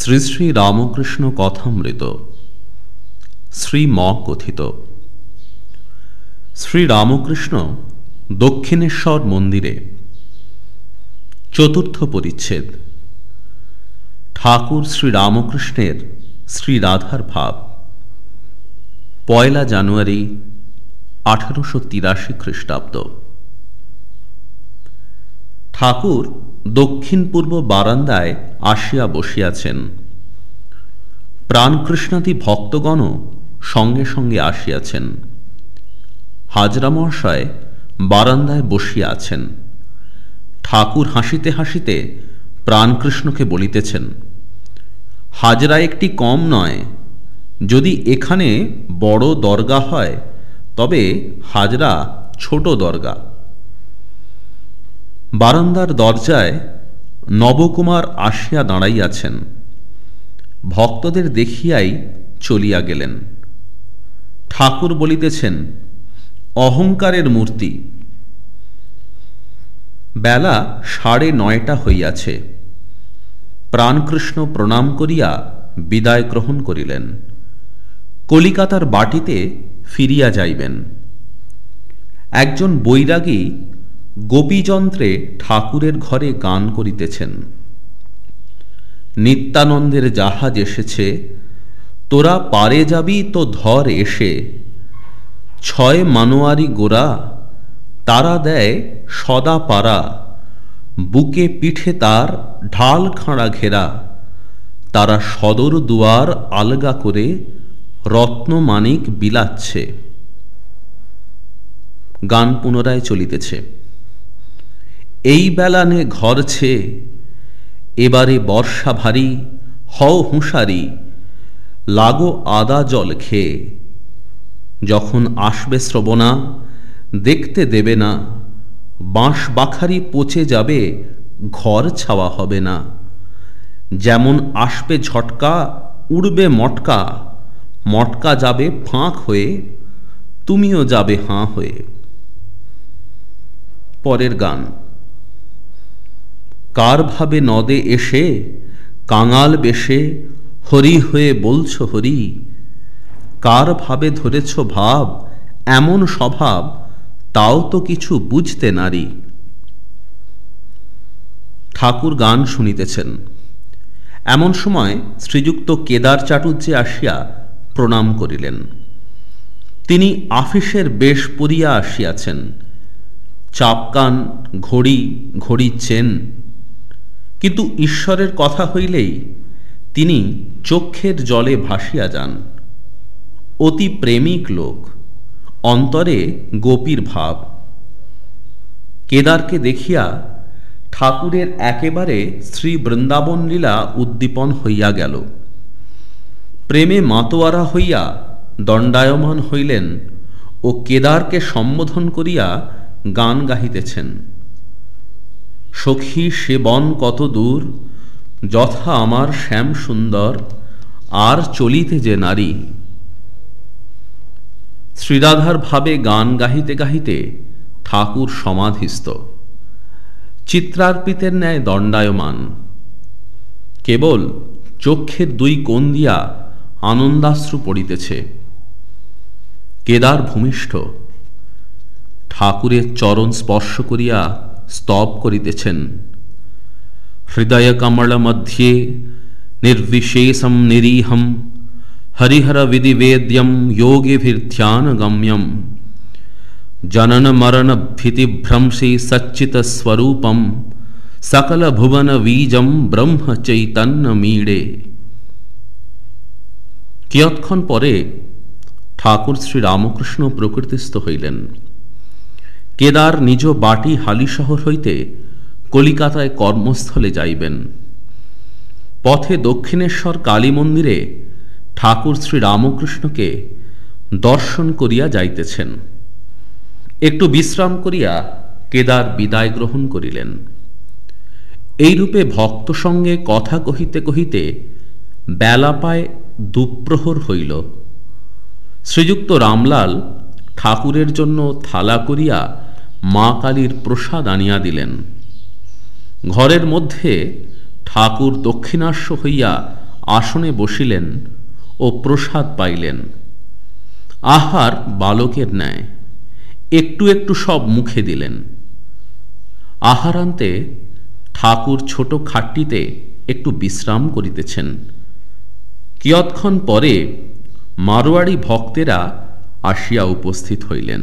শ্রী শ্রী রামকৃষ্ণ কথামৃত। শ্রী ম কথিত। শ্রী রামকৃষ্ণ দক্ষিণেশ্বর মন্দিরে চতুর্থ পরিচ্ছেদ। ঠাকুর শ্রী রামকৃষ্ণের শ্রী রাধার ভাব। পয়লা জানুয়ারি আঠারোশো তিরাশি খ্রিস্টাব্দ। ঠাকুর দক্ষিণ পূর্ব বারান্দায় আসিয়া বসিয়াছেন। প্রাণকৃষ্ণাদি ভক্তগণও সঙ্গে সঙ্গে আসিয়াছেন। হাজরা মহাশয় বারান্দায় বসিয়া আছেন। ঠাকুর হাসিতে হাসিতে প্রাণকৃষ্ণকে বলিতেছেন হাজরা একটি কম নয়। যদি এখানে বড় দরগা হয়, তবে হাজরা ছোট দরগা। বারান্দার দরজায় নবকুমার আসিয়া দাঁড়াইয়াছেন। ভক্তদের দেখিয়াই চলিয়া গেলেন। ঠাকুর বলিতেছেন, অহংকারের মূর্তি। বেলা সাড়ে নয়টা হইয়াছে। প্রাণকৃষ্ণ প্রণাম করিয়া বিদায় গ্রহণ করিলেন। কলিকাতার বাটিতে ফিরিয়া যাইবেন। একজন বৈরাগী গোপীযন্ত্রে ঠাকুরের ঘরে গান করিতেছেন। নিত্যানন্দের জাহাজ এসেছে, তোরা পারে যাবি তো ধর এসে। ছয় মানোয়ারি গোড়া তারা দেয় সদা পারা। বুকে পিঠে তার ঢাল খাঁড়া ঘেরা। তারা সদর দুয়ার আলগা করে রত্নমানিক বিলাচ্ছে। গান পুনরায় চলিতেছে। এই বেলানে ঘরছে এবারে বর্ষা ভারী, হও হুঁশারি, লাগো আদা জল খেয়ে। যখন আসবে শ্রবণা, দেখতে দেবে না, বাঁশ বাখারি পচে যাবে, ঘর ছাওয়া হবে না। যেমন আসবে ঝটকা, উড়বে মটকা মটকা যাবে ফাঁক হয়ে, তুমিও যাবে হাঁ হয়ে। পরের গান। কার ভাবে নদে এসে, কাঙাল বেশে, হরি হয়ে বলছ হরি? কার ভাবে ধরেছ ভাব, এমন স্বভাব, তাও তো কিছু বুঝতে নারী। ঠাকুর গান শুনিতেছেন। এমন সময় শ্রীযুক্ত কেদার চাটুর্যে আসিয়া প্রণাম করিলেন। তিনি আফিসের বেশ পরিয়া আসিয়াছেন। চাপকান, ঘড়ি ঘড়ি চেন কিন্তু ঈশ্বরের কথা হইলেই তিনি চক্ষের জলে ভাসিয়া যান। অতি প্রেমিক লোক, অন্তরে গোপীর ভাব। কেদারকে দেখিয়া ঠাকুরের একেবারে শ্রী বৃন্দাবন লীলা উদ্দীপন হইয়া গেল। প্রেমে মাতোয়ারা হইয়া দণ্ডায়মান হইলেন ও কেদারকে সম্বোধন করিয়া গান গাহিতেছেন। সখী সে বন কত দূর? যথা আমার শ্যাম সুন্দর, আর চলিতে যে নারী। শ্রীরাধার ভাবে গান গাহিতে গাহিতে ঠাকুর সমাধিস্থ। চিত্রার্পিতের ন্যায় দণ্ডায়মান। কেবল চক্ষের দুই কোণ দিয়া আনন্দাশ্রু পড়িতেছে। কেদার ভূমিষ্ঠ। ঠাকুরের চরণ স্পর্শ করিয়া স্তব করিতেছেন। হৃদয় কমল মধ্যে নির্বিশেষম নিরীহম, হরিহর বিধিবেদ্যম যোগিভির্ধ্যান গম্যম জনন মরণ ভীতিভ্রংসী সচ্চিত স্বরূপম সকল ভুবন বীজম ব্রহ্ম চৈতন্য মীড়ে কিয়ৎক্ষণ পরে ঠাকুর শ্রী রামকৃষ্ণ প্রকৃতিস্থ হইলেন। কেদার নিজ বাটি হালি শহর হইতে কলিকাতায় কর্মস্থলে যাইবেন। পথে দক্ষিণেশ্বর কালী মন্দিরে ঠাকুর শ্রী রামকৃষ্ণকে দর্শন করিয়া যাইতেছেন। একটু বিশ্রাম করিয়া কেদার বিদায় গ্রহণ করিলেন। এইরূপে ভক্ত সঙ্গে কথা কহিতে কহিতে বেলা পায় দুপ্রহর হইল। শ্রীযুক্ত রামলাল ঠাকুরের জন্য থালা করিয়া মা কালীর প্রসাদ আনিয়া দিলেন। ঘরের মধ্যে ঠাকুর দক্ষিণাস্য হইয়া আসনে বসিলেন ও প্রসাদ পাইলেন। আহার বালকের ন্যায়, একটু একটু সব মুখে দিলেন। আহারান্তে ঠাকুর ছোট খাটটিতে একটু বিশ্রাম করিতেছেন। কিয়ৎক্ষণ পরে মারোয়াড়ি ভক্তেরা আসিয়া উপস্থিত হইলেন।